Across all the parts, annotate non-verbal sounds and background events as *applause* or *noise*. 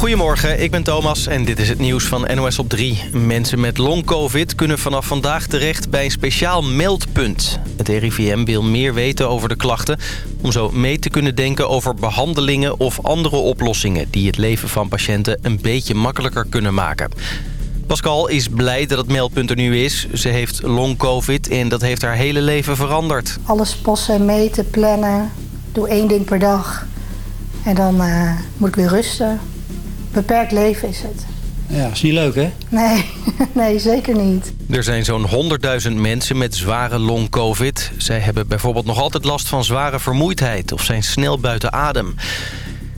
Goedemorgen, ik ben Thomas en dit is het nieuws van NOS op 3. Mensen met long-covid kunnen vanaf vandaag terecht bij een speciaal meldpunt. Het RIVM wil meer weten over de klachten... om zo mee te kunnen denken over behandelingen of andere oplossingen... die het leven van patiënten een beetje makkelijker kunnen maken. Pascal is blij dat het meldpunt er nu is. Ze heeft long-covid en dat heeft haar hele leven veranderd. Alles passen, meten, plannen. Doe één ding per dag. En dan uh, moet ik weer rusten. Beperkt leven is het. Ja, is niet leuk, hè? Nee, *laughs* nee zeker niet. Er zijn zo'n 100.000 mensen met zware long-covid. Zij hebben bijvoorbeeld nog altijd last van zware vermoeidheid... of zijn snel buiten adem.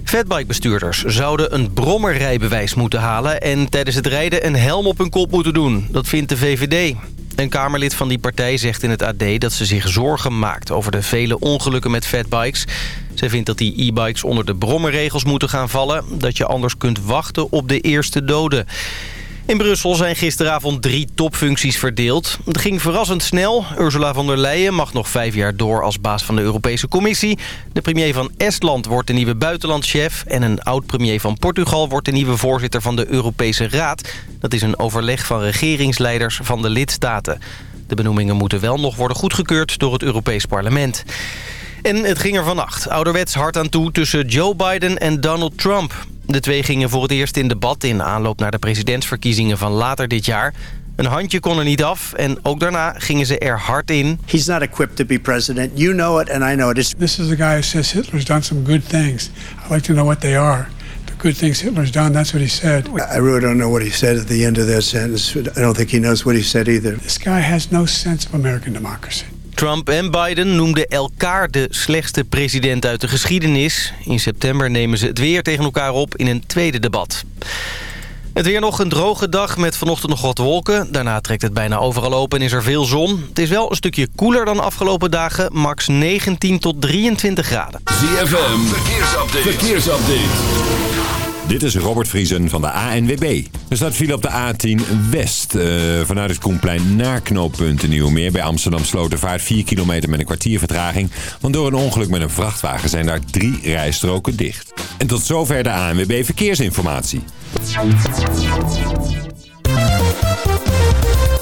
Fatbike-bestuurders zouden een brommerrijbewijs moeten halen... en tijdens het rijden een helm op hun kop moeten doen. Dat vindt de VVD. Een Kamerlid van die partij zegt in het AD dat ze zich zorgen maakt... over de vele ongelukken met fatbikes. Zij vindt dat die e-bikes onder de brommerregels moeten gaan vallen... dat je anders kunt wachten op de eerste doden. In Brussel zijn gisteravond drie topfuncties verdeeld. Het ging verrassend snel. Ursula von der Leyen mag nog vijf jaar door als baas van de Europese Commissie. De premier van Estland wordt de nieuwe buitenlandchef... en een oud-premier van Portugal wordt de nieuwe voorzitter van de Europese Raad. Dat is een overleg van regeringsleiders van de lidstaten. De benoemingen moeten wel nog worden goedgekeurd door het Europees Parlement. En het ging er vannacht ouderwets hard aan toe tussen Joe Biden en Donald Trump. De twee gingen voor het eerst in debat in aanloop naar de presidentsverkiezingen van later dit jaar. Een handje kon er niet af en ook daarna gingen ze er hard in. He's not equipped to be president. You know it and I know it. This is a guy who says Hitler's done some good things. I'd like to know what they are. The good things Hitler's done, that's what he said. I really don't know what he said at the end of that sentence. I don't think he knows what he said either. This guy has no sense of American democracy. Trump en Biden noemden elkaar de slechtste president uit de geschiedenis. In september nemen ze het weer tegen elkaar op in een tweede debat. Het weer nog een droge dag met vanochtend nog wat wolken. Daarna trekt het bijna overal open en is er veel zon. Het is wel een stukje koeler dan afgelopen dagen. Max 19 tot 23 graden. ZFM, verkeersupdate. verkeersupdate. Dit is Robert Vriesen van de ANWB. Er staat file op de A10 West. Uh, vanuit het Koenplein naar knooppunt Nieuwmeer. Bij Amsterdam Slotervaart 4 kilometer met een kwartier vertraging. Want door een ongeluk met een vrachtwagen zijn daar drie rijstroken dicht. En tot zover de ANWB Verkeersinformatie.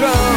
Wrong.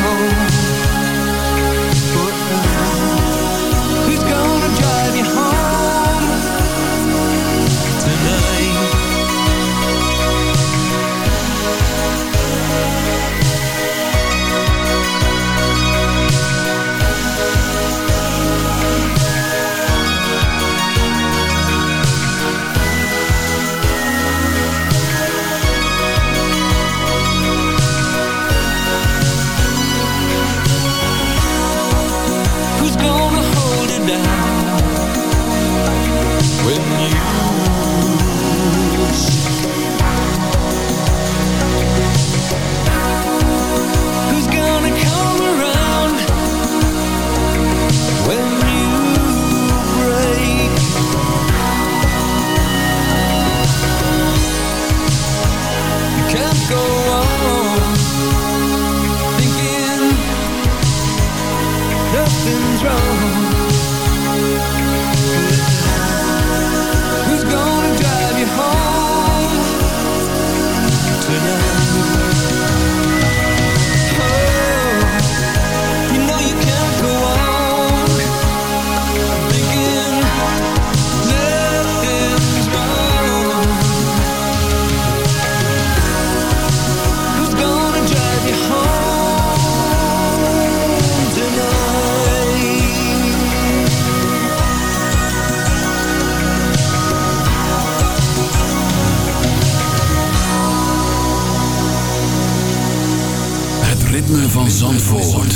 Zandvoort.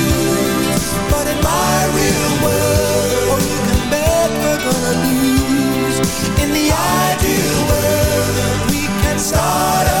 melodies In the ideal world we can start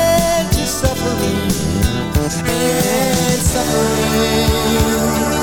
and suffering.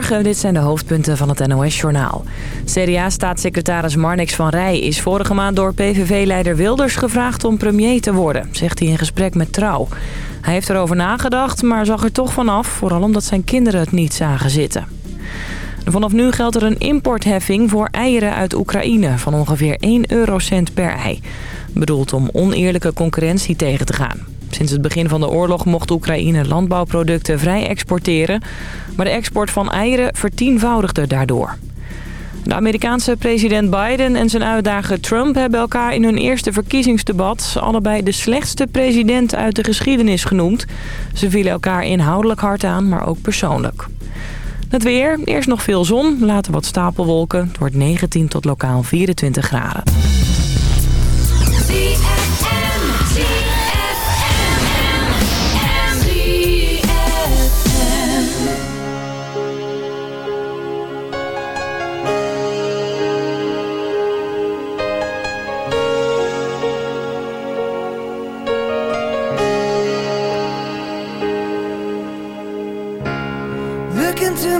Dit zijn de hoofdpunten van het NOS-journaal. CDA-staatssecretaris Marnix van Rij is vorige maand door PVV-leider Wilders gevraagd om premier te worden, zegt hij in gesprek met Trouw. Hij heeft erover nagedacht, maar zag er toch vanaf, vooral omdat zijn kinderen het niet zagen zitten. Vanaf nu geldt er een importheffing voor eieren uit Oekraïne van ongeveer 1 eurocent per ei. bedoeld om oneerlijke concurrentie tegen te gaan. Sinds het begin van de oorlog mocht Oekraïne landbouwproducten vrij exporteren... maar de export van eieren vertienvoudigde daardoor. De Amerikaanse president Biden en zijn uitdager Trump hebben elkaar in hun eerste verkiezingsdebat allebei de slechtste president uit de geschiedenis genoemd. Ze vielen elkaar inhoudelijk hard aan, maar ook persoonlijk. Het weer, eerst nog veel zon, later wat stapelwolken. Het wordt 19 tot lokaal 24 graden.